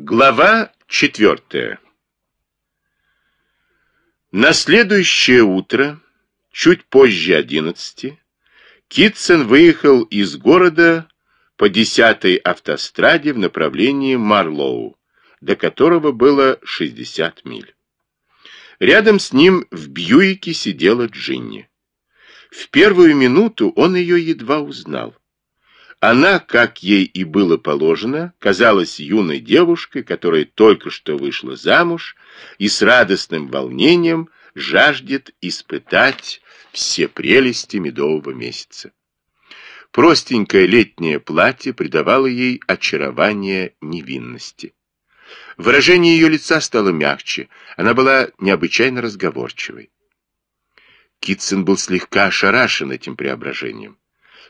Глава четвертая На следующее утро, чуть позже одиннадцати, Китсон выехал из города по десятой автостраде в направлении Марлоу, до которого было 60 миль. Рядом с ним в Бьюике сидела Джинни. В первую минуту он ее едва узнал. Она, как ей и было положено, казалась юной девушкой, которая только что вышла замуж и с радостным волнением жаждет испытать все прелести медового месяца. Простенькое летнее платье придавало ей очарование невинности. Выражение ее лица стало мягче, она была необычайно разговорчивой. Китсон был слегка ошарашен этим преображением.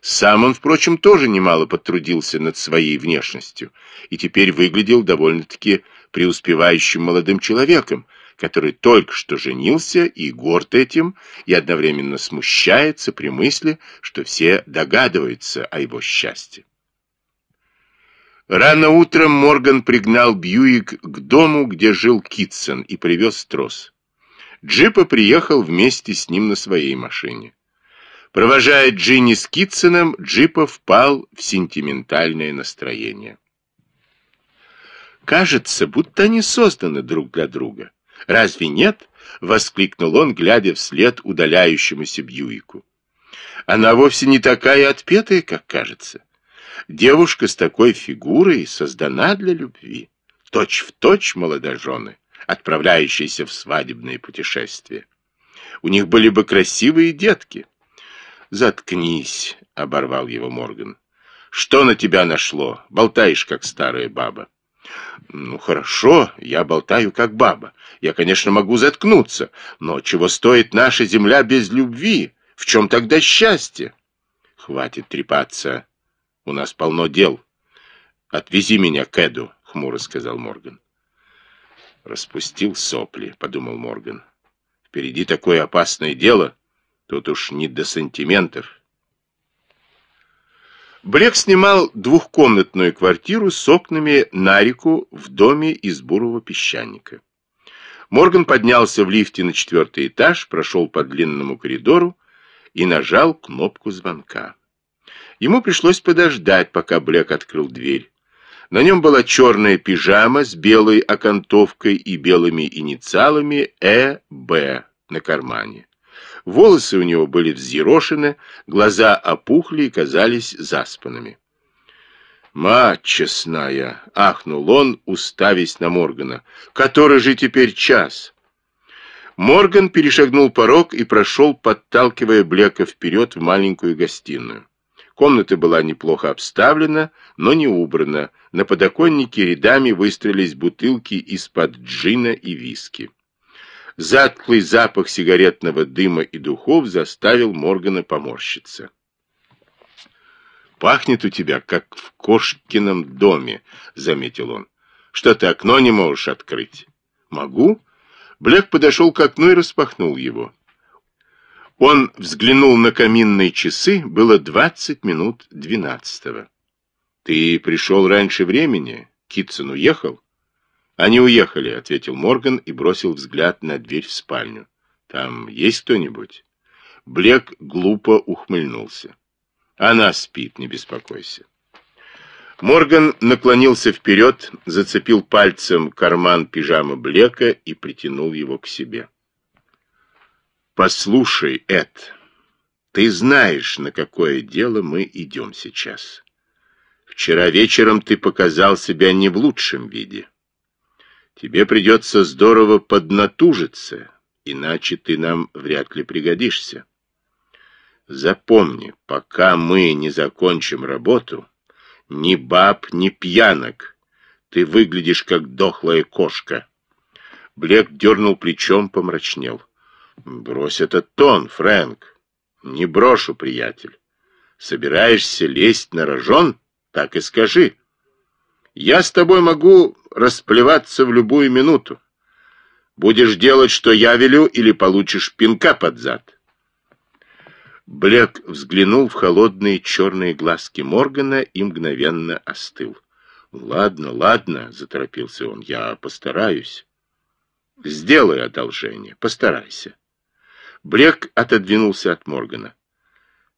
Сам он, впрочем, тоже немало потрудился над своей внешностью и теперь выглядел довольно-таки преуспевающим молодым человеком, который только что женился и горд этим, и одновременно смущается при мысли, что все догадываются о его счастье. Рано утром Морган пригнал Бьюик к дому, где жил Китсон, и привез трос. Джипа приехал вместе с ним на своей машине. Провожая Джинни с Китсоном, Джипа впал в сентиментальное настроение. «Кажется, будто они созданы друг для друга. Разве нет?» — воскликнул он, глядя вслед удаляющемуся Бьюику. «Она вовсе не такая отпетая, как кажется. Девушка с такой фигурой создана для любви. Точь в точь молодожены, отправляющиеся в свадебные путешествия. У них были бы красивые детки». «Заткнись», — оборвал его Морган. «Что на тебя нашло? Болтаешь, как старая баба». «Ну, хорошо, я болтаю, как баба. Я, конечно, могу заткнуться, но чего стоит наша земля без любви? В чем тогда счастье?» «Хватит трепаться. У нас полно дел. Отвези меня к Эду», — хмуро сказал Морган. «Распустил сопли», — подумал Морган. «Впереди такое опасное дело». Тут уж не до сантиментов. Блек снимал двухкомнатную квартиру с окнами на реку в доме из бурого песчаника. Морган поднялся в лифте на четвертый этаж, прошел по длинному коридору и нажал кнопку звонка. Ему пришлось подождать, пока Блек открыл дверь. На нем была черная пижама с белой окантовкой и белыми инициалами «Э.Б.» на кармане. Волосы у него были взъерошены, глаза опухли и казались заспанными. «Мать честная!» — ахнул он, уставясь на Моргана. «Который же теперь час?» Морган перешагнул порог и прошел, подталкивая Блека вперед в маленькую гостиную. Комната была неплохо обставлена, но не убрана. На подоконнике рядами выстроились бутылки из-под джина и виски. Затклый запах сигаретного дыма и духов заставил Моргана поморщиться. «Пахнет у тебя, как в кошкином доме», — заметил он. «Что ты окно не можешь открыть?» «Могу?» Блек подошел к окну и распахнул его. Он взглянул на каминные часы, было двадцать минут двенадцатого. «Ты пришел раньше времени? Китсон уехал?» «Они уехали», — ответил Морган и бросил взгляд на дверь в спальню. «Там есть кто-нибудь?» Блек глупо ухмыльнулся. «Она спит, не беспокойся». Морган наклонился вперед, зацепил пальцем карман пижамы Блека и притянул его к себе. «Послушай, Эд, ты знаешь, на какое дело мы идем сейчас. Вчера вечером ты показал себя не в лучшем виде». Тебе придется здорово поднатужиться, иначе ты нам вряд ли пригодишься. Запомни, пока мы не закончим работу, ни баб, ни пьянок, ты выглядишь как дохлая кошка. Блек дернул плечом, помрачнел. Брось этот тон, Фрэнк. Не брошу, приятель. Собираешься лезть на рожон? Так и скажи. Я с тобой могу расплеваться в любую минуту. Будешь делать, что я велю, или получишь пинка под зад. Блек взглянул в холодные черные глазки Моргана и мгновенно остыл. Ладно, ладно, заторопился он, я постараюсь. Сделай одолжение, постарайся. Блек отодвинулся от Моргана.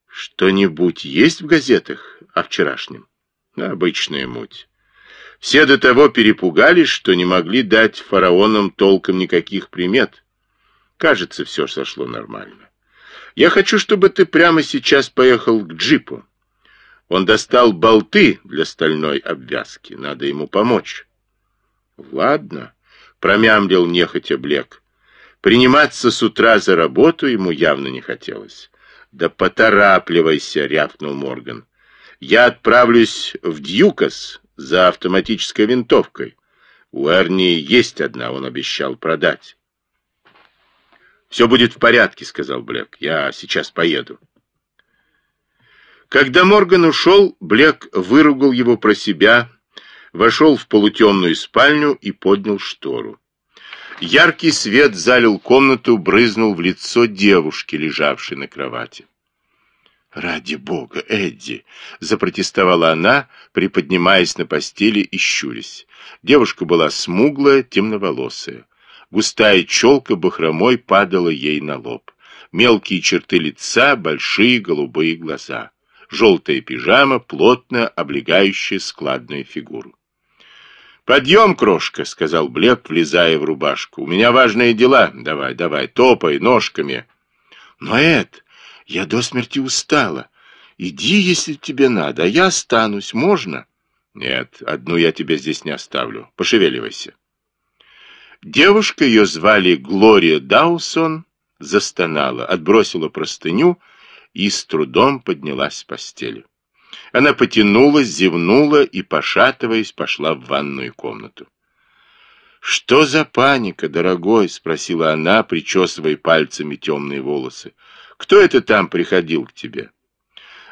Что-нибудь есть в газетах о вчерашнем? Обычная муть. Все до того перепугались, что не могли дать фараонам толком никаких примет. Кажется, все сошло нормально. Я хочу, чтобы ты прямо сейчас поехал к джипу. Он достал болты для стальной обвязки. Надо ему помочь. Ладно, промямлил нехотя Блек. Приниматься с утра за работу ему явно не хотелось. Да поторапливайся, рявкнул Морган. Я отправлюсь в Дьюкас за автоматической винтовкой. У Эрни есть одна, он обещал продать. «Все будет в порядке», — сказал Блек. «Я сейчас поеду». Когда Морган ушел, Блек выругал его про себя, вошел в полутемную спальню и поднял штору. Яркий свет залил комнату, брызнул в лицо девушки, лежавшей на кровати. «Ради бога, Эдди!» — запротестовала она, приподнимаясь на постели и щурясь. Девушка была смуглая, темноволосая. Густая челка бахромой падала ей на лоб. Мелкие черты лица, большие голубые глаза. Желтая пижама, плотно облегающая складную фигуру. «Подъем, крошка!» — сказал Блек, влезая в рубашку. «У меня важные дела. Давай, давай, топай ножками». «Но, Эд, я до смерти устала. Иди, если тебе надо, а я останусь. Можно? Нет, одну я тебя здесь не оставлю. Пошевеливайся. Девушка, ее звали Глория Даусон, застонала, отбросила простыню и с трудом поднялась с постели. Она потянулась, зевнула и, пошатываясь, пошла в ванную комнату. «Что за паника, дорогой?» — спросила она, причесывая пальцами темные волосы. Кто это там приходил к тебе?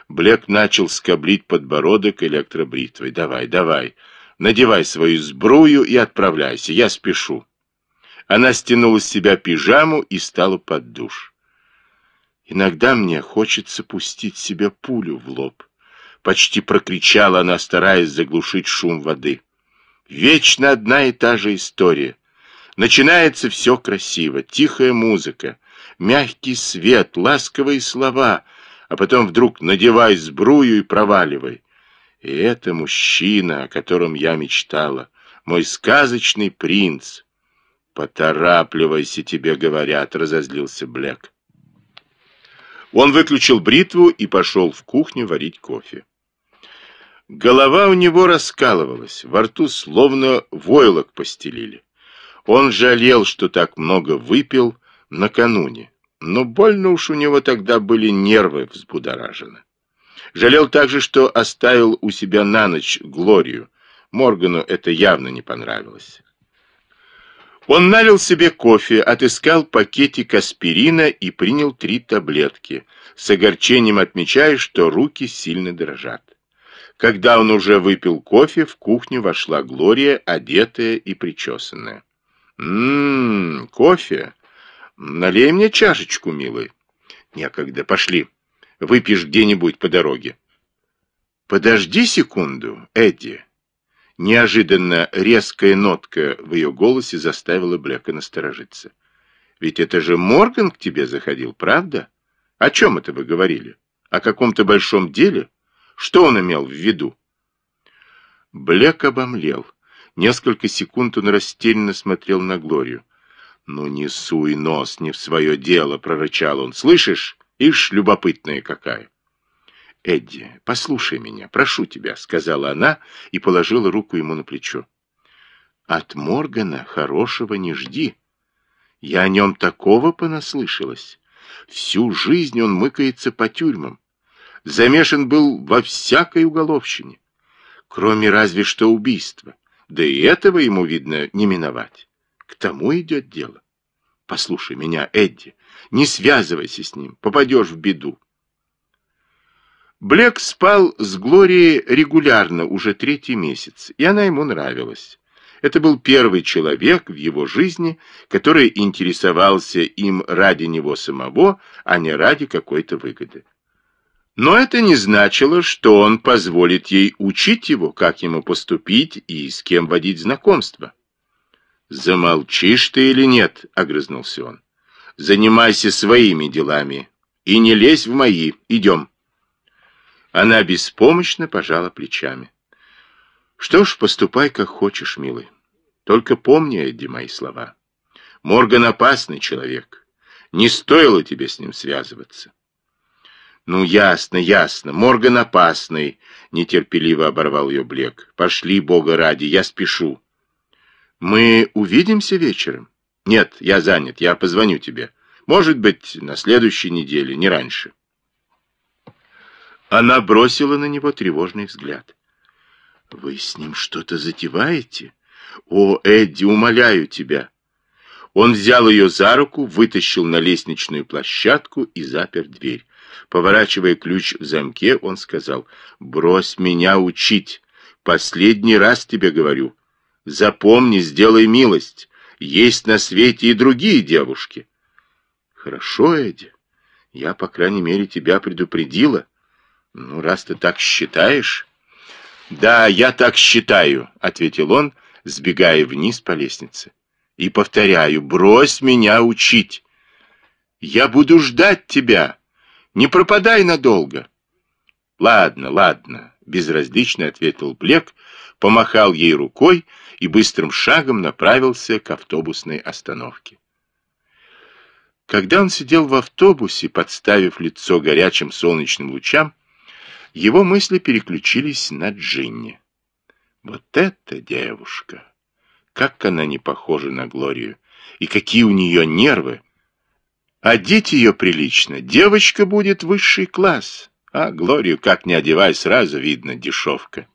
Блек начал скоблить подбородок электробритвой. Давай, давай, надевай свою сбрую и отправляйся, я спешу. Она стянула с себя пижаму и стала под душ. Иногда мне хочется пустить себе пулю в лоб. Почти прокричала она, стараясь заглушить шум воды. Вечно одна и та же история. Начинается все красиво, тихая музыка, мягкий свет, ласковые слова, а потом вдруг надевай сбрую и проваливай. И это мужчина, о котором я мечтала, мой сказочный принц. «Поторапливайся, тебе говорят», — разозлился Блек. Он выключил бритву и пошел в кухню варить кофе. Голова у него раскалывалась, во рту словно войлок постелили. Он жалел, что так много выпил, накануне, но больно уж у него тогда были нервы взбудоражены. Жалел также, что оставил у себя на ночь Глорию. Моргану это явно не понравилось. Он налил себе кофе, отыскал пакетик аспирина и принял три таблетки, с огорчением отмечая, что руки сильно дрожат. Когда он уже выпил кофе, в кухню вошла Глория, одетая и причесанная. «Ммм, кофе!» Налей мне чашечку, милый. Некогда, пошли. Выпьешь где-нибудь по дороге. Подожди секунду, Эдди. Неожиданно резкая нотка в ее голосе заставила Блека насторожиться. Ведь это же Морган к тебе заходил, правда? О чем это вы говорили? О каком-то большом деле? Что он имел в виду? Блек обомлел. Несколько секунд он растерянно смотрел на Глорию. «Ну не суй нос не в свое дело», — прорычал он. «Слышишь? Ишь, любопытная какая». «Эдди, послушай меня, прошу тебя», — сказала она и положила руку ему на плечо. «От Моргана хорошего не жди. Я о нем такого понаслышалась. Всю жизнь он мыкается по тюрьмам. Замешан был во всякой уголовщине, кроме разве что убийства. Да и этого ему, видно, не миновать. К тому идет дело. Послушай меня, Эдди, не связывайся с ним, попадешь в беду. Блек спал с Глорией регулярно уже третий месяц, и она ему нравилась. Это был первый человек в его жизни, который интересовался им ради него самого, а не ради какой-то выгоды. Но это не значило, что он позволит ей учить его, как ему поступить и с кем водить знакомство. «Замолчишь ты или нет?» — огрызнулся он. «Занимайся своими делами и не лезь в мои. Идем». Она беспомощно пожала плечами. «Что ж, поступай, как хочешь, милый. Только помни, Эдди, мои слова. Морган опасный человек. Не стоило тебе с ним связываться». «Ну, ясно, ясно. Морган опасный», — нетерпеливо оборвал ее Блек. «Пошли, Бога ради, я спешу». Мы увидимся вечером? Нет, я занят, я позвоню тебе. Может быть, на следующей неделе, не раньше. Она бросила на него тревожный взгляд. Вы с ним что-то затеваете? О, Эдди, умоляю тебя. Он взял ее за руку, вытащил на лестничную площадку и запер дверь. Поворачивая ключ в замке, он сказал, «Брось меня учить. Последний раз тебе говорю. Запомни, сделай милость. Есть на свете и другие девушки. Хорошо, Эдди. Я, по крайней мере, тебя предупредила. Ну, раз ты так считаешь... Да, я так считаю, ответил он, сбегая вниз по лестнице. И повторяю, брось меня учить. Я буду ждать тебя. Не пропадай надолго. Ладно, ладно, безразлично ответил Блек, помахал ей рукой и быстрым шагом направился к автобусной остановке. Когда он сидел в автобусе, подставив лицо горячим солнечным лучам, его мысли переключились на Джинни. Вот эта девушка! Как она не похожа на Глорию! И какие у нее нервы! Одеть ее прилично, девочка будет высший класс, а Глорию, как не одевай, сразу видно дешевка.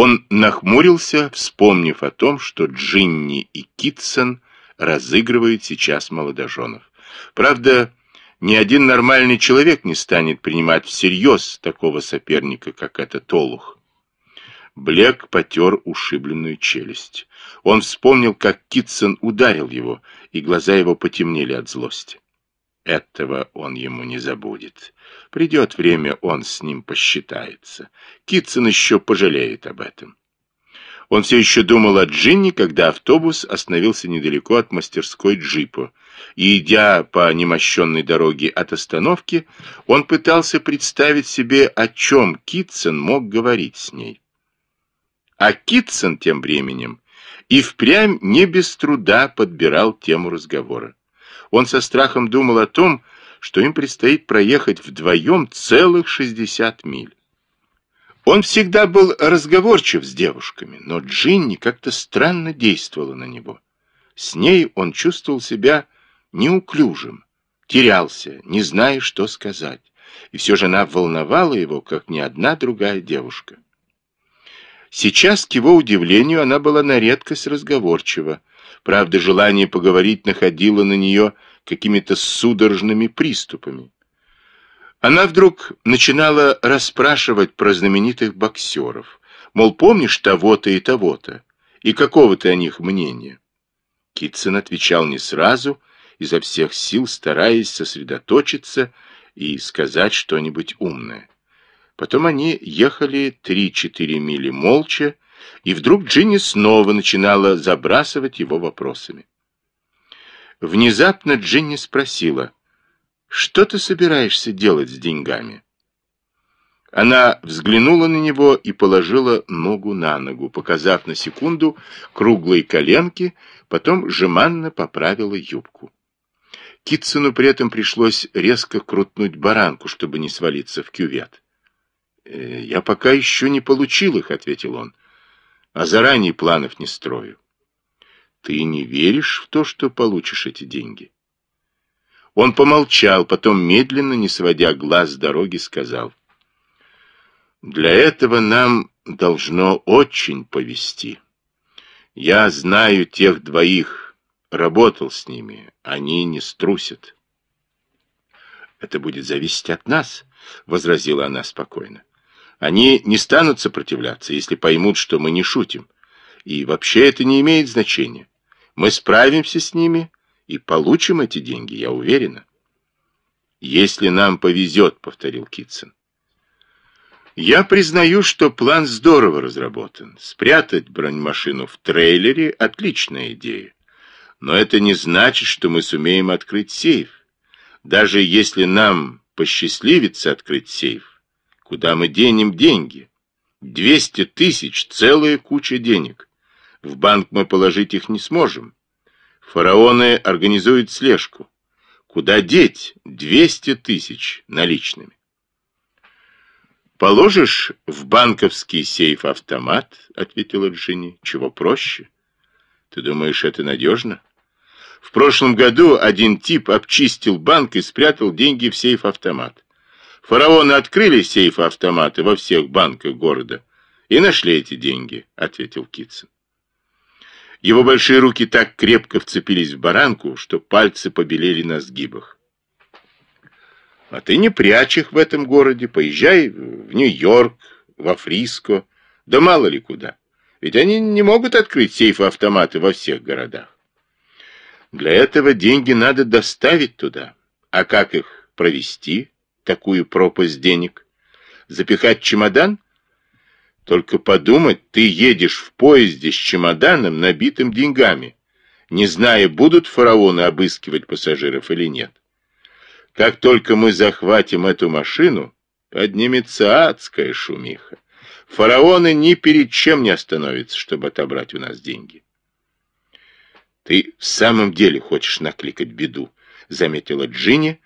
Он нахмурился, вспомнив о том, что Джинни и Китсон разыгрывают сейчас молодоженов. Правда, ни один нормальный человек не станет принимать всерьез такого соперника, как этот Олух. Блек потер ушибленную челюсть. Он вспомнил, как Китсон ударил его, и глаза его потемнели от злости. Этого он ему не забудет. Придет время, он с ним посчитается. Китсон еще пожалеет об этом. Он все еще думал о Джинни, когда автобус остановился недалеко от мастерской джипа. И, идя по немощенной дороге от остановки, он пытался представить себе, о чем Китсон мог говорить с ней. А Китсон тем временем и впрямь не без труда подбирал тему разговора он со страхом думал о том, что им предстоит проехать вдвоем целых 60 миль. Он всегда был разговорчив с девушками, но Джинни как-то странно действовала на него. С ней он чувствовал себя неуклюжим, терялся, не зная, что сказать. И все же она волновала его, как ни одна другая девушка. Сейчас, к его удивлению, она была на редкость разговорчива, Правда, желание поговорить находило на нее какими-то судорожными приступами. Она вдруг начинала расспрашивать про знаменитых боксеров. Мол, помнишь того-то и того-то? И какого ты о них мнения? Китсон отвечал не сразу, изо всех сил стараясь сосредоточиться и сказать что-нибудь умное. Потом они ехали три-четыре мили молча, и вдруг Джинни снова начинала забрасывать его вопросами. Внезапно Джинни спросила, «Что ты собираешься делать с деньгами?» Она взглянула на него и положила ногу на ногу, показав на секунду круглые коленки, потом жеманно поправила юбку. Китсону при этом пришлось резко крутнуть баранку, чтобы не свалиться в кювет. «Э, «Я пока еще не получил их», — ответил он а заранее планов не строю. Ты не веришь в то, что получишь эти деньги? Он помолчал, потом медленно, не сводя глаз с дороги, сказал. Для этого нам должно очень повести. Я знаю тех двоих, работал с ними, они не струсят. Это будет зависеть от нас, возразила она спокойно. Они не станут сопротивляться, если поймут, что мы не шутим. И вообще это не имеет значения. Мы справимся с ними и получим эти деньги, я уверена. «Если нам повезет», — повторил Китсон. Я признаю, что план здорово разработан. Спрятать бронемашину в трейлере — отличная идея. Но это не значит, что мы сумеем открыть сейф. Даже если нам посчастливится открыть сейф, куда мы денем деньги? 200 тысяч — целая куча денег. В банк мы положить их не сможем. Фараоны организуют слежку. Куда деть 200 тысяч наличными? «Положишь в банковский сейф автомат?» — ответила Джинни. «Чего проще? Ты думаешь, это надежно?» В прошлом году один тип обчистил банк и спрятал деньги в сейф-автомат. Фараоны открыли сейф-автоматы во всех банках города и нашли эти деньги, ответил Китсон. Его большие руки так крепко вцепились в баранку, что пальцы побелели на сгибах. А ты не прячь их в этом городе, поезжай в Нью-Йорк, во Фриско, да мало ли куда. Ведь они не могут открыть сейфы-автоматы во всех городах. Для этого деньги надо доставить туда. А как их провести, такую пропасть денег? Запихать чемодан? Только подумать, ты едешь в поезде с чемоданом, набитым деньгами, не зная, будут фараоны обыскивать пассажиров или нет. Как только мы захватим эту машину, поднимется адская шумиха. Фараоны ни перед чем не остановятся, чтобы отобрать у нас деньги. «Ты в самом деле хочешь накликать беду», — заметила Джинни,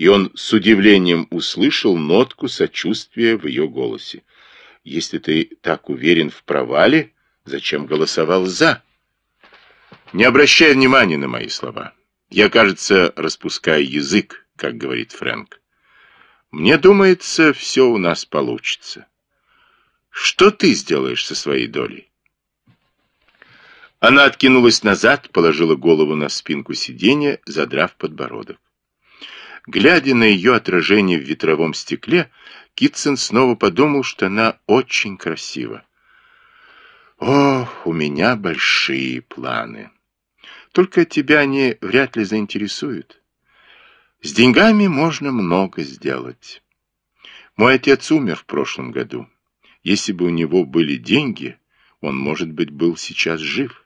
и он с удивлением услышал нотку сочувствия в ее голосе. «Если ты так уверен в провале, зачем голосовал «за»?» «Не обращай внимания на мои слова. Я, кажется, распускаю язык, как говорит Фрэнк. Мне думается, все у нас получится. Что ты сделаешь со своей долей?» Она откинулась назад, положила голову на спинку сиденья, задрав подбородок. Глядя на ее отражение в ветровом стекле, Китсон снова подумал, что она очень красива. «Ох, у меня большие планы. Только тебя они вряд ли заинтересуют. С деньгами можно много сделать. Мой отец умер в прошлом году. Если бы у него были деньги, он, может быть, был сейчас жив».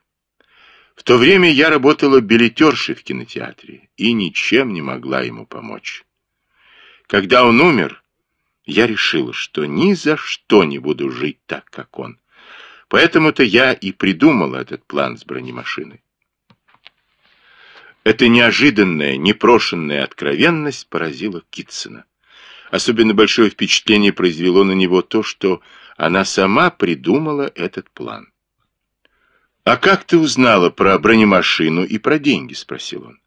В то время я работала билетершей в кинотеатре и ничем не могла ему помочь. Когда он умер, я решила, что ни за что не буду жить так, как он. Поэтому-то я и придумала этот план с бронемашиной. Эта неожиданная, непрошенная откровенность поразила Китсона. Особенно большое впечатление произвело на него то, что она сама придумала этот план. «А как ты узнала про бронемашину и про деньги?» — спросил он.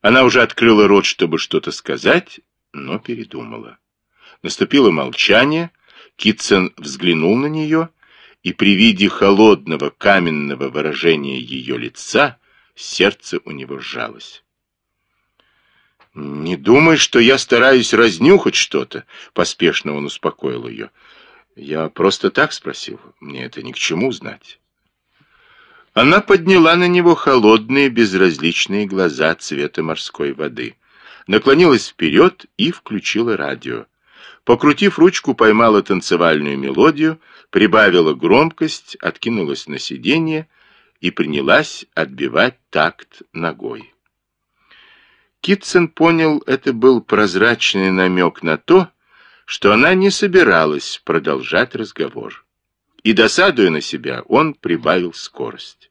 Она уже открыла рот, чтобы что-то сказать, но передумала. Наступило молчание, Китсон взглянул на нее, и при виде холодного каменного выражения ее лица сердце у него сжалось. «Не думай, что я стараюсь разнюхать что-то», — поспешно он успокоил ее. «Я просто так спросил, мне это ни к чему знать». Она подняла на него холодные безразличные глаза цвета морской воды, наклонилась вперед и включила радио. Покрутив ручку, поймала танцевальную мелодию, прибавила громкость, откинулась на сиденье и принялась отбивать такт ногой. Китсон понял, это был прозрачный намек на то, что она не собиралась продолжать разговор. И, досадуя на себя, он прибавил скорость.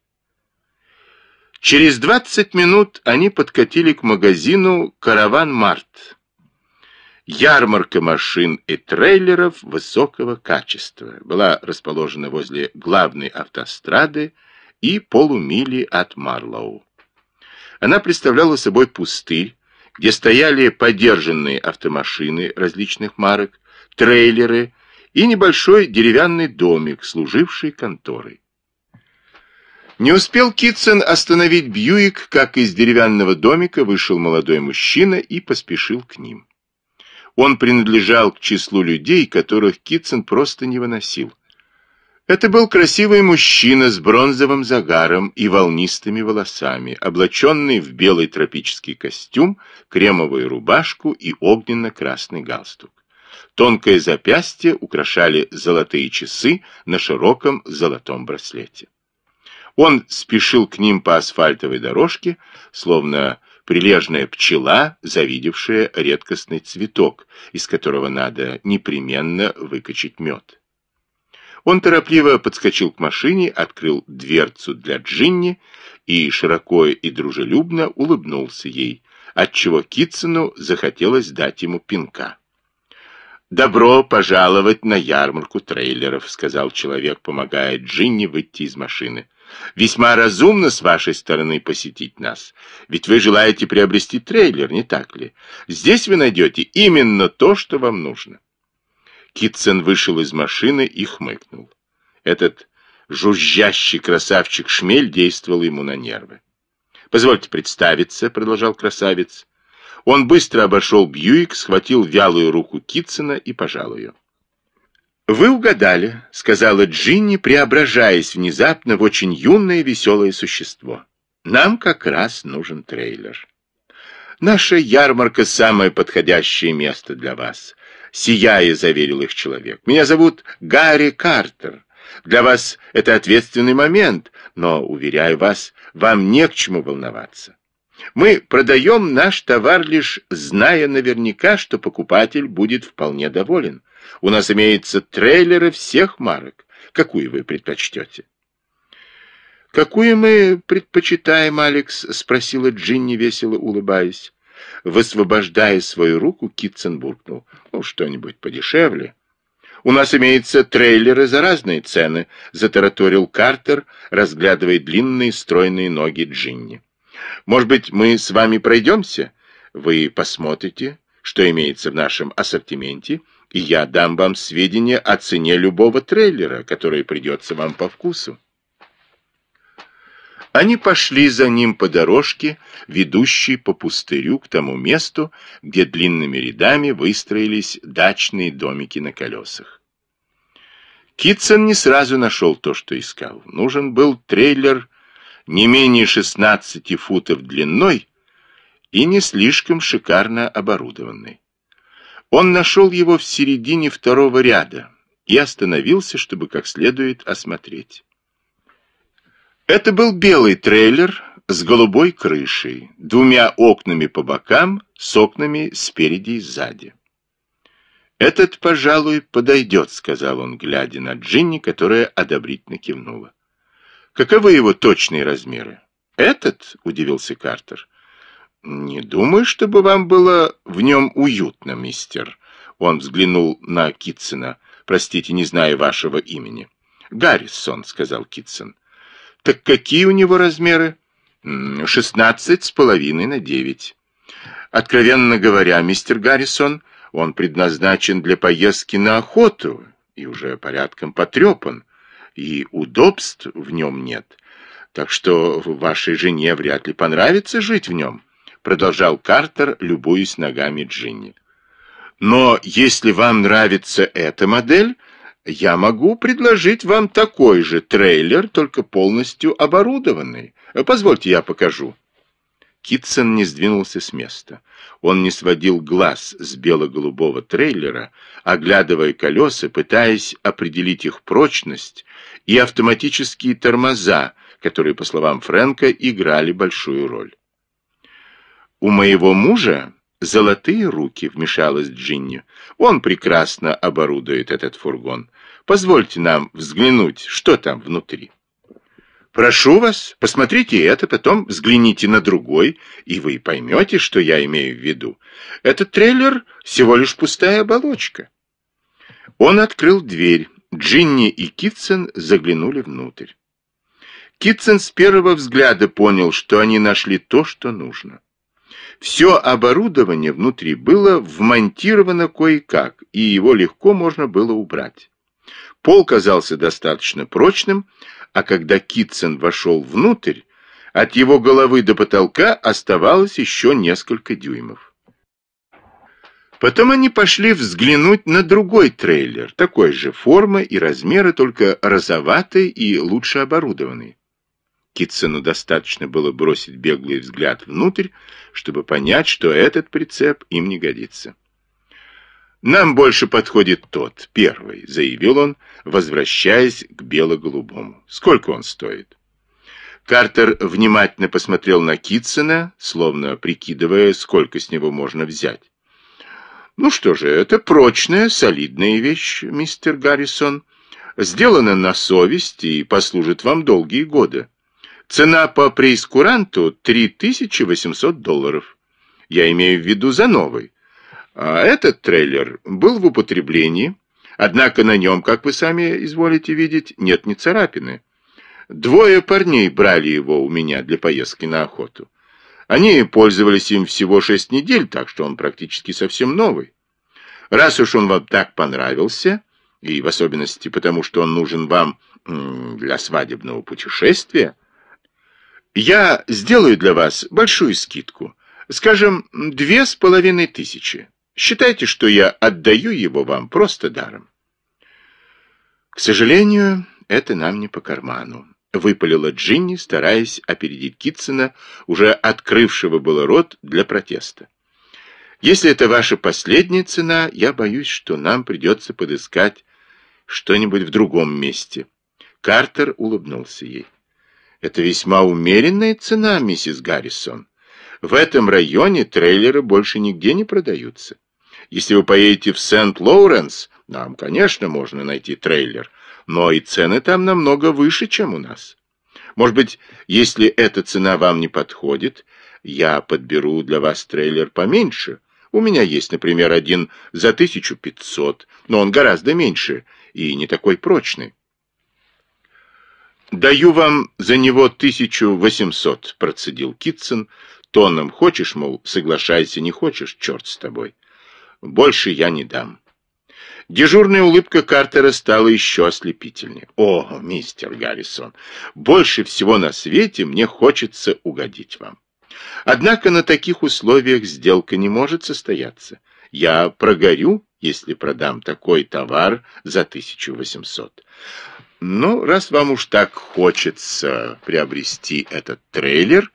Через 20 минут они подкатили к магазину «Караван Март». Ярмарка машин и трейлеров высокого качества была расположена возле главной автострады и полумили от Марлоу. Она представляла собой пустырь, где стояли подержанные автомашины различных марок, трейлеры и небольшой деревянный домик, служивший конторой. Не успел Китсон остановить Бьюик, как из деревянного домика вышел молодой мужчина и поспешил к ним. Он принадлежал к числу людей, которых Китсон просто не выносил. Это был красивый мужчина с бронзовым загаром и волнистыми волосами, облаченный в белый тропический костюм, кремовую рубашку и огненно-красный галстук. Тонкое запястье украшали золотые часы на широком золотом браслете. Он спешил к ним по асфальтовой дорожке, словно прилежная пчела, завидевшая редкостный цветок, из которого надо непременно выкачать мед. Он торопливо подскочил к машине, открыл дверцу для Джинни и широко и дружелюбно улыбнулся ей, отчего Китсону захотелось дать ему пинка. «Добро пожаловать на ярмарку трейлеров», — сказал человек, помогая Джинни выйти из машины. «Весьма разумно с вашей стороны посетить нас, ведь вы желаете приобрести трейлер, не так ли? Здесь вы найдете именно то, что вам нужно». Китсон вышел из машины и хмыкнул. Этот жужжащий красавчик Шмель действовал ему на нервы. «Позвольте представиться», — продолжал красавец. Он быстро обошел Бьюик, схватил вялую руку Китсона и пожал ее. «Вы угадали», — сказала Джинни, преображаясь внезапно в очень юное веселое существо. «Нам как раз нужен трейлер. Наша ярмарка — самое подходящее место для вас сияя, заверил их человек. Меня зовут Гарри Картер. Для вас это ответственный момент, но, уверяю вас, вам не к чему волноваться. Мы продаем наш товар лишь зная наверняка, что покупатель будет вполне доволен. У нас имеются трейлеры всех марок. Какую вы предпочтете? «Какую мы предпочитаем, Алекс?» — спросила Джинни, весело улыбаясь. Высвобождая свою руку, Китсон буркнул. «Ну, что-нибудь подешевле». «У нас имеются трейлеры за разные цены», — затараторил Картер, разглядывая длинные стройные ноги Джинни. «Может быть, мы с вами пройдемся? Вы посмотрите, что имеется в нашем ассортименте, и я дам вам сведения о цене любого трейлера, который придется вам по вкусу». Они пошли за ним по дорожке, ведущей по пустырю к тому месту, где длинными рядами выстроились дачные домики на колесах. Китсон не сразу нашел то, что искал. Нужен был трейлер не менее 16 футов длиной и не слишком шикарно оборудованный. Он нашел его в середине второго ряда и остановился, чтобы как следует осмотреть. Это был белый трейлер с голубой крышей, двумя окнами по бокам, с окнами спереди и сзади. «Этот, пожалуй, подойдет», — сказал он, глядя на Джинни, которая одобрительно кивнула. «Каковы его точные размеры?» «Этот?» — удивился Картер. «Не думаю, чтобы вам было в нем уютно, мистер». Он взглянул на Китсона. «Простите, не знаю вашего имени». «Гаррисон», — сказал Китсон. Так какие у него размеры? Шестнадцать с половиной на девять. Откровенно говоря, мистер Гаррисон, он предназначен для поездки на охоту и уже порядком потрепан, и удобств в нем нет. Так что вашей жене вряд ли понравится жить в нем, продолжал Картер, любуясь ногами Джинни. Но если вам нравится эта модель, я могу предложить вам такой же трейлер, только полностью оборудованный. Позвольте, я покажу. Китсон не сдвинулся с места. Он не сводил глаз с бело-голубого трейлера, оглядывая колеса, пытаясь определить их прочность и автоматические тормоза, которые, по словам Фрэнка, играли большую роль. У моего мужа «Золотые руки», — вмешалась Джинни. «Он прекрасно оборудует этот фургон. Позвольте нам взглянуть, что там внутри». «Прошу вас, посмотрите это, потом взгляните на другой, и вы поймете, что я имею в виду. Этот трейлер всего лишь пустая оболочка». Он открыл дверь. Джинни и Китсон заглянули внутрь. Китсон с первого взгляда понял, что они нашли то, что нужно. Все оборудование внутри было вмонтировано кое-как, и его легко можно было убрать. Пол казался достаточно прочным, а когда Китсон вошел внутрь, от его головы до потолка оставалось еще несколько дюймов. Потом они пошли взглянуть на другой трейлер, такой же формы и размера, только розоватый и лучше оборудованный. Китсону достаточно было бросить беглый взгляд внутрь, чтобы понять, что этот прицеп им не годится. «Нам больше подходит тот, первый», — заявил он, возвращаясь к бело-голубому. «Сколько он стоит?» Картер внимательно посмотрел на Китсона, словно прикидывая, сколько с него можно взять. Ну что же, это прочная, солидная вещь, мистер Гаррисон. Сделана на совесть и послужит вам долгие годы. Цена по прейскуранту 3800 долларов. Я имею в виду за новый. А этот трейлер был в употреблении, однако на нем, как вы сами изволите видеть, нет ни царапины. Двое парней брали его у меня для поездки на охоту. Они пользовались им всего шесть недель, так что он практически совсем новый. Раз уж он вам так понравился, и в особенности потому, что он нужен вам для свадебного путешествия, я сделаю для вас большую скидку, скажем, две с половиной тысячи. Считайте, что я отдаю его вам просто даром. К сожалению, это нам не по карману выпалила Джинни, стараясь опередить Китсона, уже открывшего было рот для протеста. «Если это ваша последняя цена, я боюсь, что нам придется подыскать что-нибудь в другом месте». Картер улыбнулся ей. «Это весьма умеренная цена, миссис Гаррисон. В этом районе трейлеры больше нигде не продаются. Если вы поедете в Сент-Лоуренс, нам, конечно, можно найти трейлер, но и цены там намного выше, чем у нас. Может быть, если эта цена вам не подходит, я подберу для вас трейлер поменьше. У меня есть, например, один за 1500, но он гораздо меньше и не такой прочный. «Даю вам за него 1800», — процедил Китсон, тоном «хочешь, мол, соглашайся, не хочешь, черт с тобой. Больше я не дам». Дежурная улыбка Картера стала еще ослепительнее. «О, мистер Гаррисон, больше всего на свете мне хочется угодить вам. Однако на таких условиях сделка не может состояться. Я прогорю, если продам такой товар за 1800. Ну, раз вам уж так хочется приобрести этот трейлер,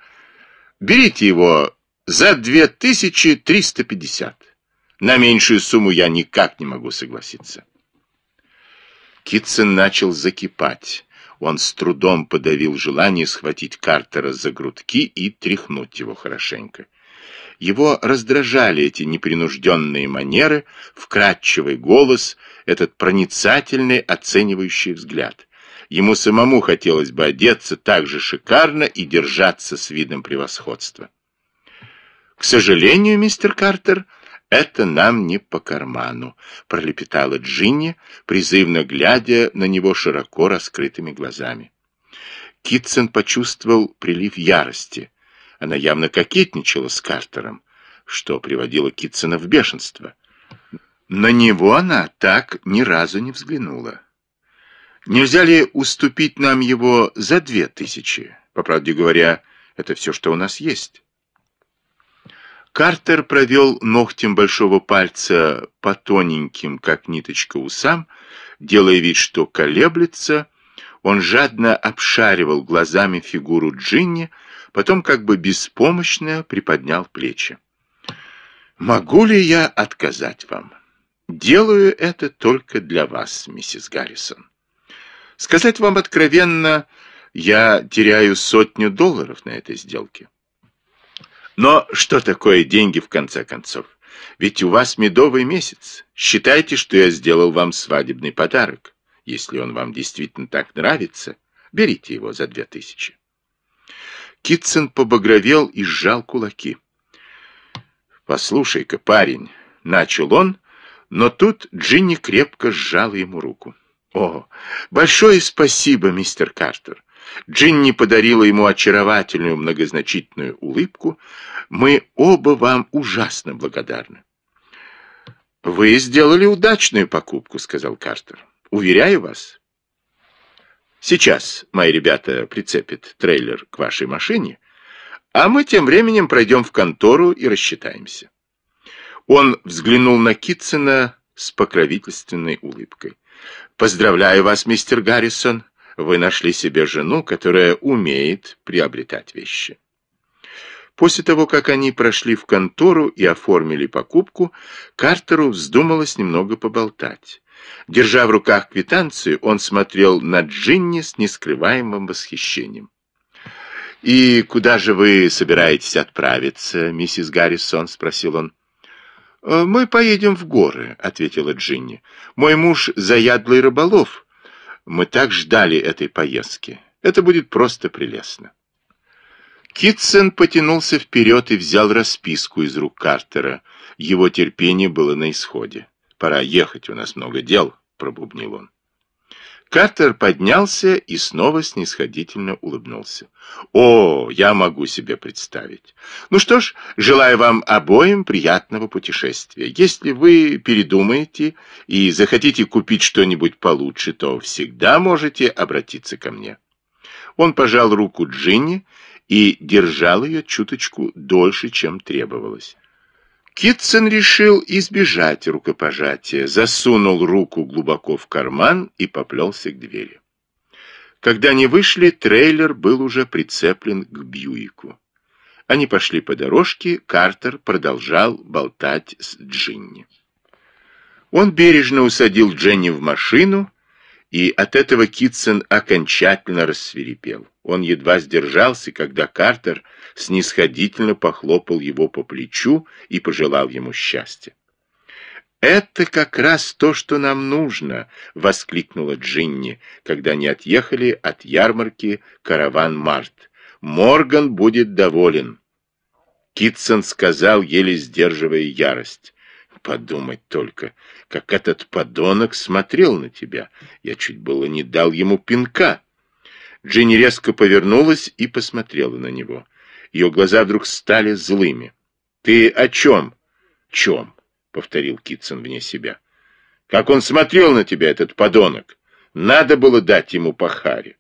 берите его за 2350. На меньшую сумму я никак не могу согласиться. Китсон начал закипать. Он с трудом подавил желание схватить Картера за грудки и тряхнуть его хорошенько. Его раздражали эти непринужденные манеры, вкрадчивый голос, этот проницательный оценивающий взгляд. Ему самому хотелось бы одеться так же шикарно и держаться с видом превосходства. «К сожалению, мистер Картер», «Это нам не по карману», — пролепетала Джинни, призывно глядя на него широко раскрытыми глазами. Китсон почувствовал прилив ярости. Она явно кокетничала с Картером, что приводило Китсона в бешенство. На него она так ни разу не взглянула. Нельзя ли уступить нам его за две тысячи? По правде говоря, это все, что у нас есть. Картер провел ногтем большого пальца по тоненьким, как ниточка, усам, делая вид, что колеблется. Он жадно обшаривал глазами фигуру Джинни, потом как бы беспомощно приподнял плечи. «Могу ли я отказать вам? Делаю это только для вас, миссис Гаррисон. Сказать вам откровенно, я теряю сотню долларов на этой сделке. Но что такое деньги в конце концов? Ведь у вас медовый месяц. Считайте, что я сделал вам свадебный подарок. Если он вам действительно так нравится, берите его за две тысячи. Китсон побагровел и сжал кулаки. «Послушай-ка, парень», — начал он, но тут Джинни крепко сжала ему руку. «О, большое спасибо, мистер Картер. Джинни подарила ему очаровательную многозначительную улыбку. «Мы оба вам ужасно благодарны». «Вы сделали удачную покупку», — сказал Картер. «Уверяю вас». «Сейчас мои ребята прицепят трейлер к вашей машине, а мы тем временем пройдем в контору и рассчитаемся». Он взглянул на Китсона с покровительственной улыбкой. «Поздравляю вас, мистер Гаррисон. Вы нашли себе жену, которая умеет приобретать вещи». После того, как они прошли в контору и оформили покупку, Картеру вздумалось немного поболтать. Держа в руках квитанцию, он смотрел на Джинни с нескрываемым восхищением. «И куда же вы собираетесь отправиться, миссис Гаррисон?» — спросил он. «Э, «Мы поедем в горы», — ответила Джинни. «Мой муж заядлый рыболов. Мы так ждали этой поездки. Это будет просто прелестно». Китсон потянулся вперед и взял расписку из рук Картера. Его терпение было на исходе. «Пора ехать, у нас много дел», — пробубнил он. Картер поднялся и снова снисходительно улыбнулся. «О, я могу себе представить. Ну что ж, желаю вам обоим приятного путешествия. Если вы передумаете и захотите купить что-нибудь получше, то всегда можете обратиться ко мне». Он пожал руку Джинни и держал ее чуточку дольше, чем требовалось. Китсон решил избежать рукопожатия, засунул руку глубоко в карман и поплелся к двери. Когда они вышли, трейлер был уже прицеплен к Бьюику. Они пошли по дорожке, Картер продолжал болтать с Джинни. Он бережно усадил Дженни в машину, и от этого Китсон окончательно рассверепел. Он едва сдержался, когда Картер снисходительно похлопал его по плечу и пожелал ему счастья. «Это как раз то, что нам нужно!» — воскликнула Джинни, когда они отъехали от ярмарки «Караван-Март». «Морган будет доволен!» Китсон сказал, еле сдерживая ярость. Подумать только, как этот подонок смотрел на тебя. Я чуть было не дал ему пинка. Джинни резко повернулась и посмотрела на него. Ее глаза вдруг стали злыми. «Ты о чем?» «Чем?» — повторил Китсон вне себя. «Как он смотрел на тебя, этот подонок! Надо было дать ему по харе!»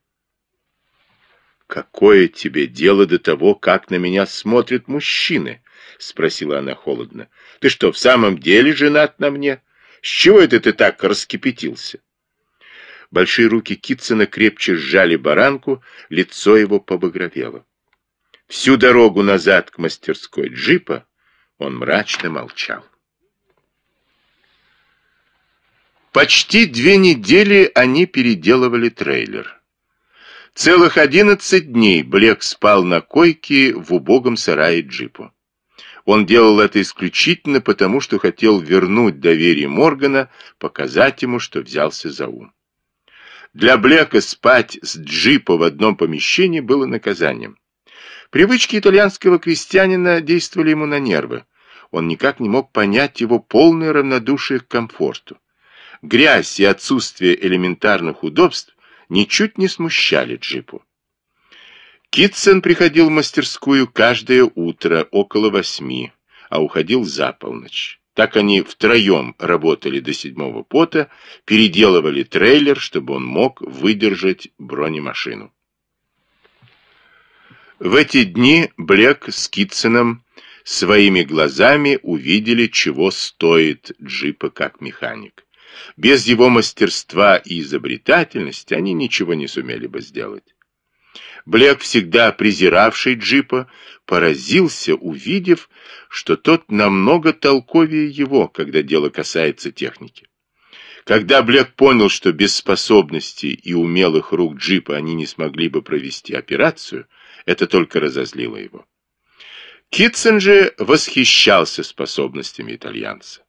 «Какое тебе дело до того, как на меня смотрят мужчины?» — спросила она холодно. «Ты что, в самом деле женат на мне? С чего это ты так раскипятился?» Большие руки Китсона крепче сжали баранку, лицо его побагровело. Всю дорогу назад к мастерской джипа он мрачно молчал. Почти две недели они переделывали трейлер. Целых одиннадцать дней Блек спал на койке в убогом сарае джипа. Он делал это исключительно потому, что хотел вернуть доверие Моргана, показать ему, что взялся за ум. Для Блека спать с джипа в одном помещении было наказанием. Привычки итальянского крестьянина действовали ему на нервы. Он никак не мог понять его полное равнодушие к комфорту. Грязь и отсутствие элементарных удобств ничуть не смущали джипу. Китсон приходил в мастерскую каждое утро около восьми, а уходил за полночь. Так они втроем работали до седьмого пота, переделывали трейлер, чтобы он мог выдержать бронемашину. В эти дни Блек с Китсоном своими глазами увидели, чего стоит джипа как механик. Без его мастерства и изобретательности они ничего не сумели бы сделать. Блек, всегда презиравший джипа, поразился, увидев, что тот намного толковее его, когда дело касается техники. Когда Блек понял, что без способностей и умелых рук джипа они не смогли бы провести операцию, это только разозлило его. Китсон же восхищался способностями итальянца.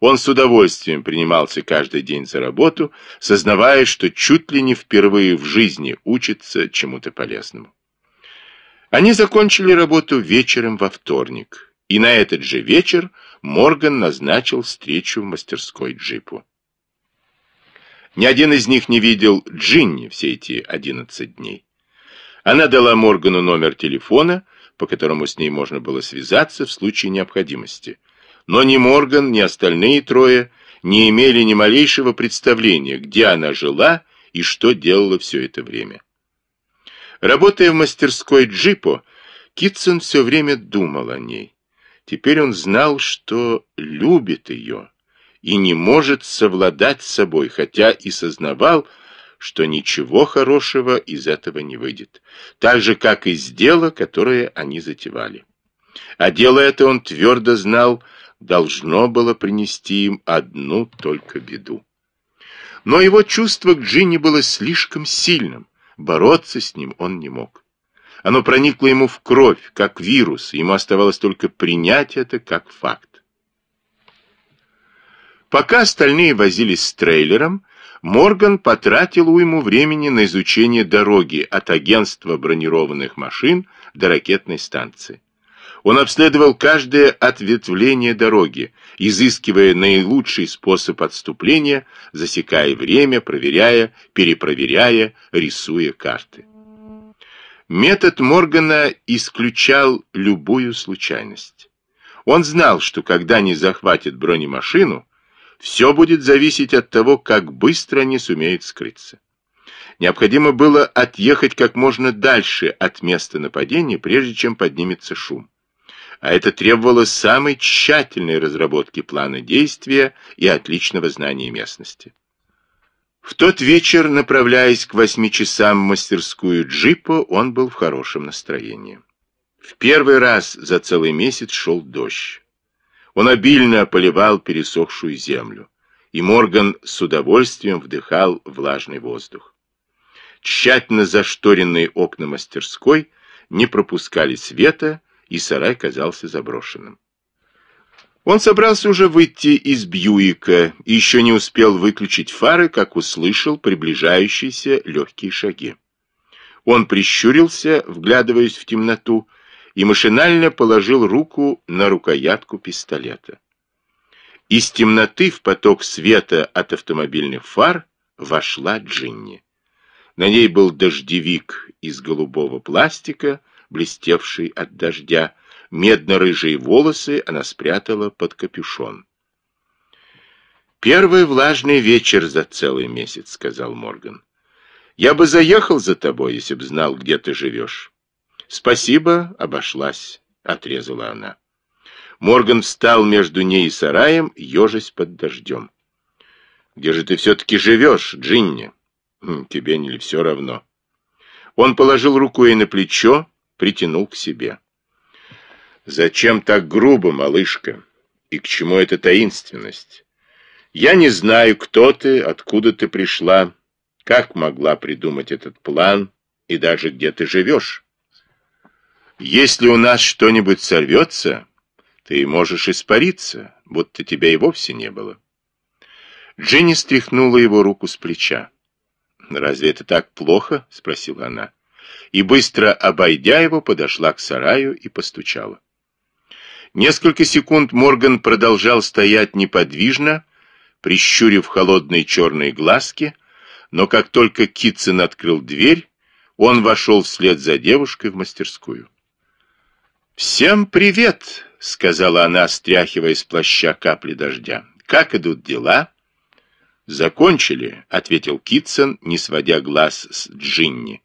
Он с удовольствием принимался каждый день за работу, сознавая, что чуть ли не впервые в жизни учится чему-то полезному. Они закончили работу вечером во вторник, и на этот же вечер Морган назначил встречу в мастерской джипу. Ни один из них не видел Джинни все эти одиннадцать дней. Она дала Моргану номер телефона, по которому с ней можно было связаться в случае необходимости – но ни Морган, ни остальные трое не имели ни малейшего представления, где она жила и что делала все это время. Работая в мастерской джипо, Китсон все время думал о ней. Теперь он знал, что любит ее и не может совладать с собой, хотя и сознавал, что ничего хорошего из этого не выйдет, так же, как из дела, которое они затевали. А дело это он твердо знал, должно было принести им одну только беду. Но его чувство к Джинни было слишком сильным, бороться с ним он не мог. Оно проникло ему в кровь, как вирус, ему оставалось только принять это как факт. Пока остальные возились с трейлером, Морган потратил уйму времени на изучение дороги от агентства бронированных машин до ракетной станции. Он обследовал каждое ответвление дороги, изыскивая наилучший способ отступления, засекая время, проверяя, перепроверяя, рисуя карты. Метод Моргана исключал любую случайность. Он знал, что когда они захватят бронемашину, все будет зависеть от того, как быстро они сумеют скрыться. Необходимо было отъехать как можно дальше от места нападения, прежде чем поднимется шум а это требовало самой тщательной разработки плана действия и отличного знания местности. В тот вечер, направляясь к восьми часам в мастерскую джипа, он был в хорошем настроении. В первый раз за целый месяц шел дождь. Он обильно поливал пересохшую землю, и Морган с удовольствием вдыхал влажный воздух. Тщательно зашторенные окна мастерской не пропускали света, и сарай казался заброшенным. Он собрался уже выйти из Бьюика и еще не успел выключить фары, как услышал приближающиеся легкие шаги. Он прищурился, вглядываясь в темноту, и машинально положил руку на рукоятку пистолета. Из темноты в поток света от автомобильных фар вошла Джинни. На ней был дождевик из голубого пластика, блестевший от дождя. Медно-рыжие волосы она спрятала под капюшон. «Первый влажный вечер за целый месяц», — сказал Морган. «Я бы заехал за тобой, если б знал, где ты живешь». «Спасибо, обошлась», — отрезала она. Морган встал между ней и сараем, ежась под дождем. «Где же ты все-таки живешь, Джинни?» «Хм, «Тебе не все равно?» Он положил руку ей на плечо, притянул к себе. «Зачем так грубо, малышка? И к чему эта таинственность? Я не знаю, кто ты, откуда ты пришла, как могла придумать этот план и даже где ты живешь. Если у нас что-нибудь сорвется, ты можешь испариться, будто тебя и вовсе не было». Джинни стряхнула его руку с плеча. «Разве это так плохо?» — спросила она и, быстро обойдя его, подошла к сараю и постучала. Несколько секунд Морган продолжал стоять неподвижно, прищурив холодные черные глазки, но как только Китсон открыл дверь, он вошел вслед за девушкой в мастерскую. «Всем привет!» — сказала она, стряхивая с плаща капли дождя. «Как идут дела?» «Закончили», — ответил Китсон, не сводя глаз с Джинни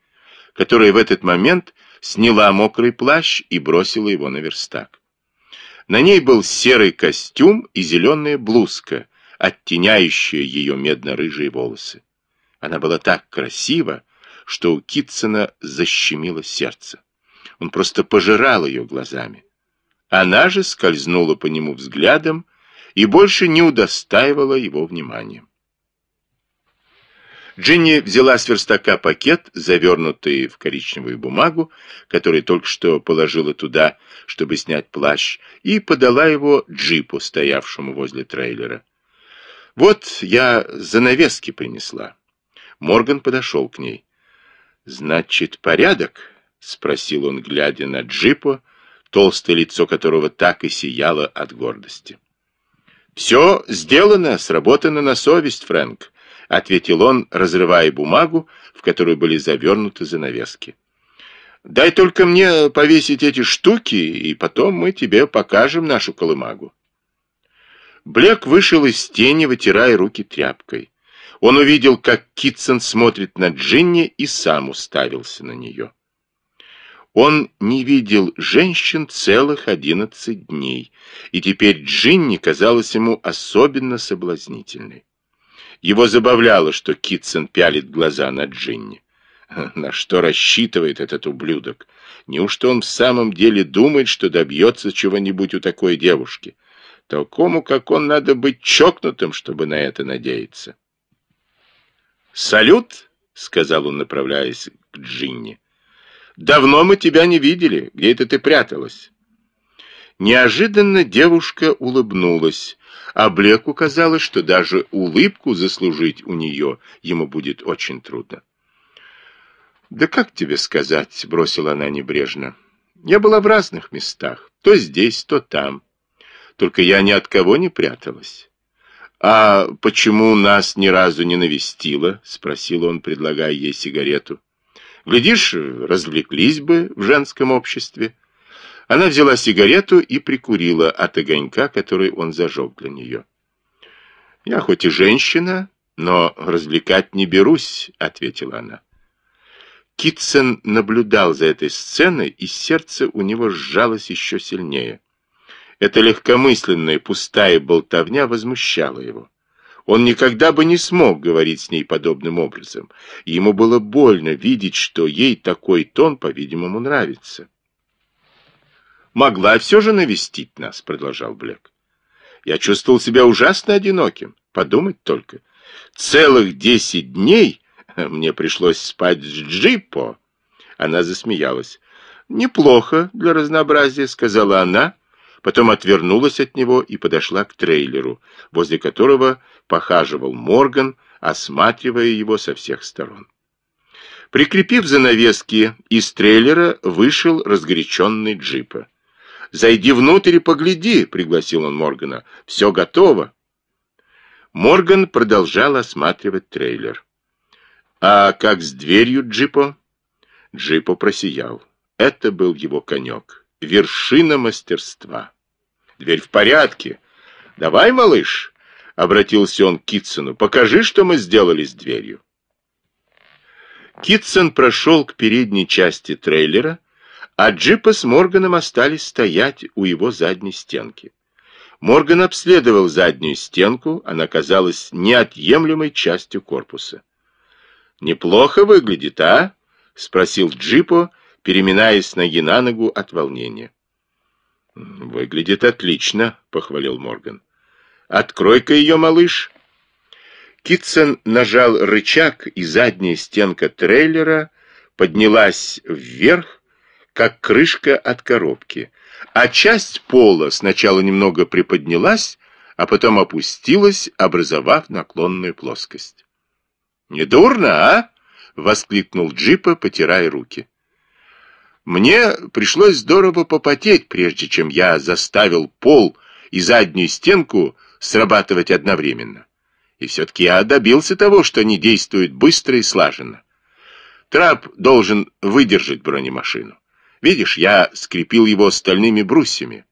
которая в этот момент сняла мокрый плащ и бросила его на верстак. На ней был серый костюм и зеленая блузка, оттеняющая ее медно-рыжие волосы. Она была так красива, что у Китсона защемило сердце. Он просто пожирал ее глазами. Она же скользнула по нему взглядом и больше не удостаивала его вниманием. Джинни взяла с верстака пакет, завернутый в коричневую бумагу, который только что положила туда, чтобы снять плащ, и подала его джипу, стоявшему возле трейлера. «Вот я занавески принесла». Морган подошел к ней. «Значит, порядок?» — спросил он, глядя на джипу, толстое лицо которого так и сияло от гордости. «Все сделано, сработано на совесть, Фрэнк. — ответил он, разрывая бумагу, в которую были завернуты занавески. «Дай только мне повесить эти штуки, и потом мы тебе покажем нашу колымагу». Блек вышел из тени, вытирая руки тряпкой. Он увидел, как Китсон смотрит на Джинни и сам уставился на нее. Он не видел женщин целых одиннадцать дней, и теперь Джинни казалась ему особенно соблазнительной. Его забавляло, что Китсон пялит глаза на Джинни. На что рассчитывает этот ублюдок? Неужто он в самом деле думает, что добьется чего-нибудь у такой девушки? Такому, как он, надо быть чокнутым, чтобы на это надеяться. «Салют!» — сказал он, направляясь к Джинни. «Давно мы тебя не видели. Где это ты пряталась?» Неожиданно девушка улыбнулась, а Блеку казалось, что даже улыбку заслужить у нее ему будет очень трудно. «Да как тебе сказать?» — бросила она небрежно. «Я была в разных местах, то здесь, то там. Только я ни от кого не пряталась». «А почему нас ни разу не навестила?» — спросил он, предлагая ей сигарету. «Глядишь, развлеклись бы в женском обществе». Она взяла сигарету и прикурила от огонька, который он зажег для нее. «Я хоть и женщина, но развлекать не берусь», — ответила она. Китсон наблюдал за этой сценой, и сердце у него сжалось еще сильнее. Эта легкомысленная, пустая болтовня возмущала его. Он никогда бы не смог говорить с ней подобным образом. Ему было больно видеть, что ей такой тон, по-видимому, нравится. «Могла все же навестить нас», — продолжал Блек. «Я чувствовал себя ужасно одиноким. Подумать только. Целых десять дней мне пришлось спать с Джиппо. Она засмеялась. «Неплохо для разнообразия», — сказала она, потом отвернулась от него и подошла к трейлеру, возле которого похаживал Морган, осматривая его со всех сторон. Прикрепив занавески, из трейлера вышел разгоряченный джипа. «Зайди внутрь и погляди», — пригласил он Моргана. «Все готово». Морган продолжал осматривать трейлер. А как с дверью Джипо? Джипо просиял. Это был его конек. Вершина мастерства. Дверь в порядке. Давай, малыш, обратился он к Китсону. Покажи, что мы сделали с дверью. Китсон прошел к передней части трейлера, а Джипа с Морганом остались стоять у его задней стенки. Морган обследовал заднюю стенку, она казалась неотъемлемой частью корпуса. «Неплохо выглядит, а?» — спросил Джипо, переминаясь ноги на ногу от волнения. «Выглядит отлично», — похвалил Морган. «Открой-ка ее, малыш». Китсон нажал рычаг, и задняя стенка трейлера поднялась вверх, как крышка от коробки, а часть пола сначала немного приподнялась, а потом опустилась, образовав наклонную плоскость. «Недурно, а?» — воскликнул Джипа, потирая руки. «Мне пришлось здорово попотеть, прежде чем я заставил пол и заднюю стенку срабатывать одновременно. И все-таки я добился того, что они действуют быстро и слаженно. Трап должен выдержать бронемашину. Видишь, я скрепил его стальными брусьями.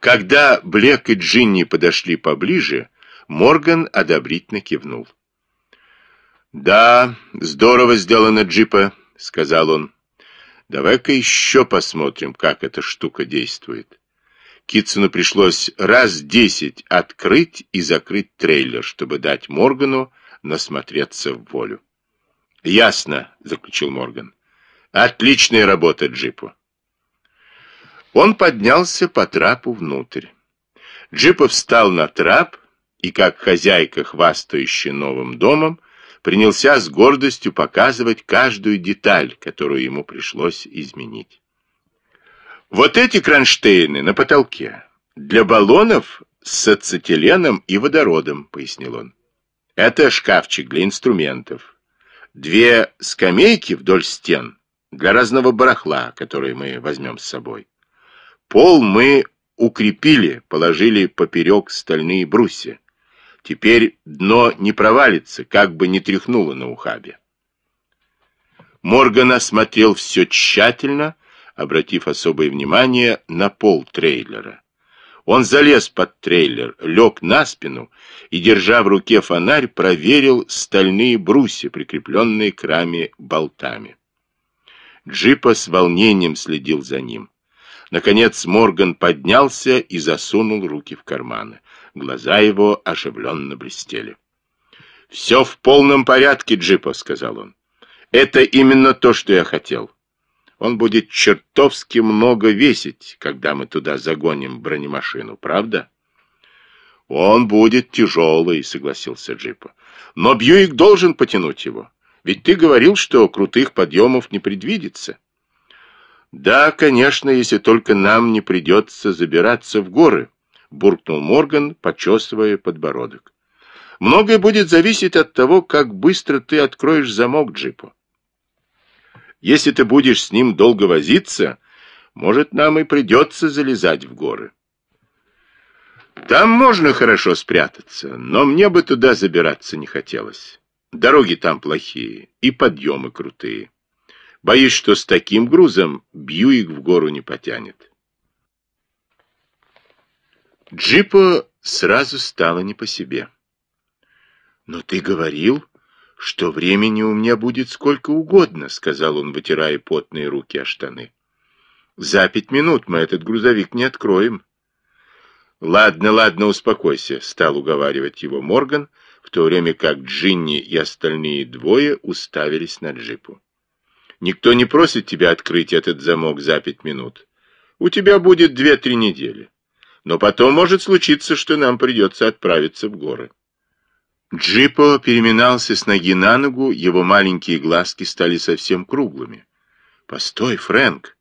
Когда Блек и Джинни подошли поближе, Морган одобрительно кивнул. «Да, здорово сделано, Джипа», — сказал он. «Давай-ка еще посмотрим, как эта штука действует». Китсону пришлось раз десять открыть и закрыть трейлер, чтобы дать Моргану насмотреться в волю. «Ясно», — заключил Морган. «Отличная работа, Джипу». Он поднялся по трапу внутрь. Джипа встал на трап и, как хозяйка, хвастающая новым домом, принялся с гордостью показывать каждую деталь, которую ему пришлось изменить. Вот эти кронштейны на потолке для баллонов с ацетиленом и водородом, пояснил он. Это шкафчик для инструментов. Две скамейки вдоль стен для разного барахла, которые мы возьмем с собой. Пол мы укрепили, положили поперек стальные брусья. Теперь дно не провалится, как бы не тряхнуло на ухабе. Морган осмотрел все тщательно, обратив особое внимание на пол трейлера. Он залез под трейлер, лег на спину и, держа в руке фонарь, проверил стальные брусья, прикрепленные к раме болтами. Джипа с волнением следил за ним. Наконец Морган поднялся и засунул руки в карманы. Глаза его оживленно блестели. «Все в полном порядке, Джипа», — сказал он. «Это именно то, что я хотел. Он будет чертовски много весить, когда мы туда загоним бронемашину, правда?» «Он будет тяжелый», — согласился Джипа. «Но Бьюик должен потянуть его. Ведь ты говорил, что крутых подъемов не предвидится». «Да, конечно, если только нам не придется забираться в горы», — буркнул Морган, почесывая подбородок. «Многое будет зависеть от того, как быстро ты откроешь замок джипу. Если ты будешь с ним долго возиться, может, нам и придется залезать в горы». Там можно хорошо спрятаться, но мне бы туда забираться не хотелось. Дороги там плохие и подъемы крутые. Боюсь, что с таким грузом Бьюик в гору не потянет. Джипа сразу стало не по себе. «Но ты говорил, что времени у меня будет сколько угодно», — сказал он, вытирая потные руки о штаны. «За пять минут мы этот грузовик не откроем». «Ладно, ладно, успокойся», — стал уговаривать его Морган, в то время как Джинни и остальные двое уставились на джипу. «Никто не просит тебя открыть этот замок за пять минут. У тебя будет две-три недели. Но потом может случиться, что нам придется отправиться в горы». Джипо переминался с ноги на ногу, его маленькие глазки стали совсем круглыми. «Постой, Фрэнк!»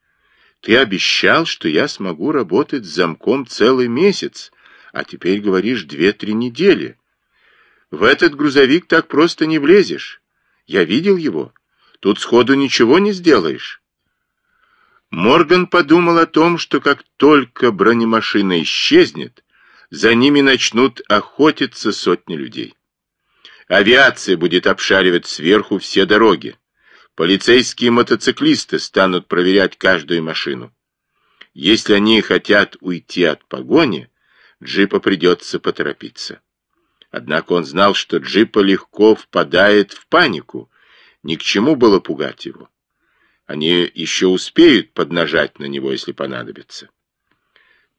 Ты обещал, что я смогу работать с замком целый месяц, а теперь говоришь две-три недели. В этот грузовик так просто не влезешь. Я видел его. Тут сходу ничего не сделаешь. Морган подумал о том, что как только бронемашина исчезнет, за ними начнут охотиться сотни людей. Авиация будет обшаривать сверху все дороги. Полицейские мотоциклисты станут проверять каждую машину. Если они хотят уйти от погони, джипа придется поторопиться. Однако он знал, что джипа легко впадает в панику. Ни к чему было пугать его. Они еще успеют поднажать на него, если понадобится.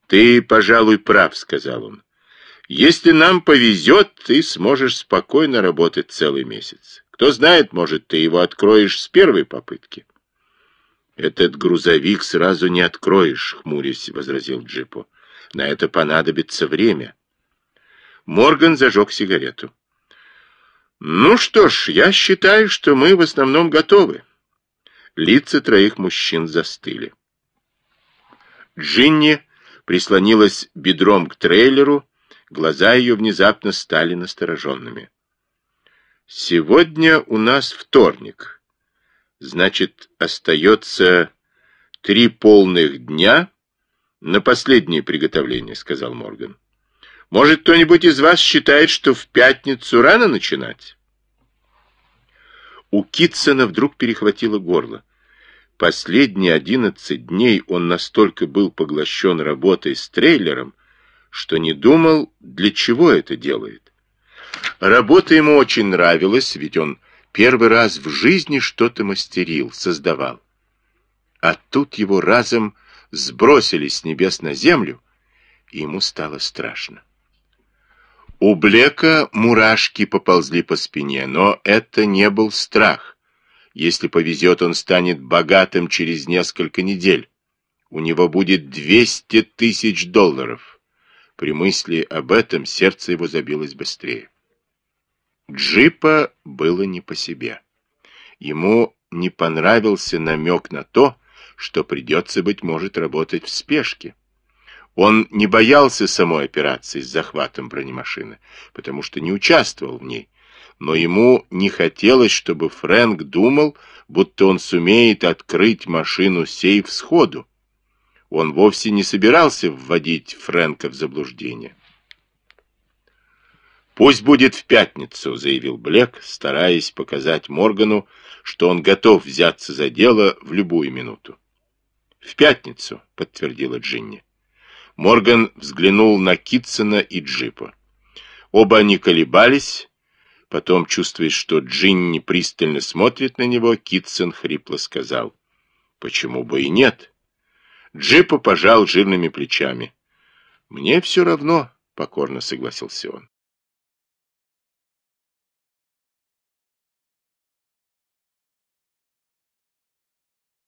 «Ты, пожалуй, прав», — сказал он. «Если нам повезет, ты сможешь спокойно работать целый месяц. Кто знает, может, ты его откроешь с первой попытки. Этот грузовик сразу не откроешь, хмурясь, возразил Джипо. На это понадобится время. Морган зажег сигарету. Ну что ж, я считаю, что мы в основном готовы. Лица троих мужчин застыли. Джинни прислонилась бедром к трейлеру, глаза ее внезапно стали настороженными. Сегодня у нас вторник. Значит, остается три полных дня на последнее приготовление, сказал Морган. Может, кто-нибудь из вас считает, что в пятницу рано начинать? У Китсона вдруг перехватило горло. Последние одиннадцать дней он настолько был поглощен работой с трейлером, что не думал, для чего это делает. Работа ему очень нравилась, ведь он первый раз в жизни что-то мастерил, создавал. А тут его разом сбросили с небес на землю, и ему стало страшно. У Блека мурашки поползли по спине, но это не был страх. Если повезет, он станет богатым через несколько недель. У него будет 200 тысяч долларов. При мысли об этом сердце его забилось быстрее. Джипа было не по себе. Ему не понравился намек на то, что придется, быть может, работать в спешке. Он не боялся самой операции с захватом бронемашины, потому что не участвовал в ней, но ему не хотелось, чтобы Фрэнк думал, будто он сумеет открыть машину-сейф сходу. Он вовсе не собирался вводить Фрэнка в заблуждение. «Пусть будет в пятницу», — заявил Блек, стараясь показать Моргану, что он готов взяться за дело в любую минуту. «В пятницу», — подтвердила Джинни. Морган взглянул на Китсона и Джипа. Оба они колебались, потом, чувствуя, что Джинни пристально смотрит на него, Китсон хрипло сказал, Почему бы и нет? Джипа пожал жирными плечами. Мне все равно, покорно согласился он.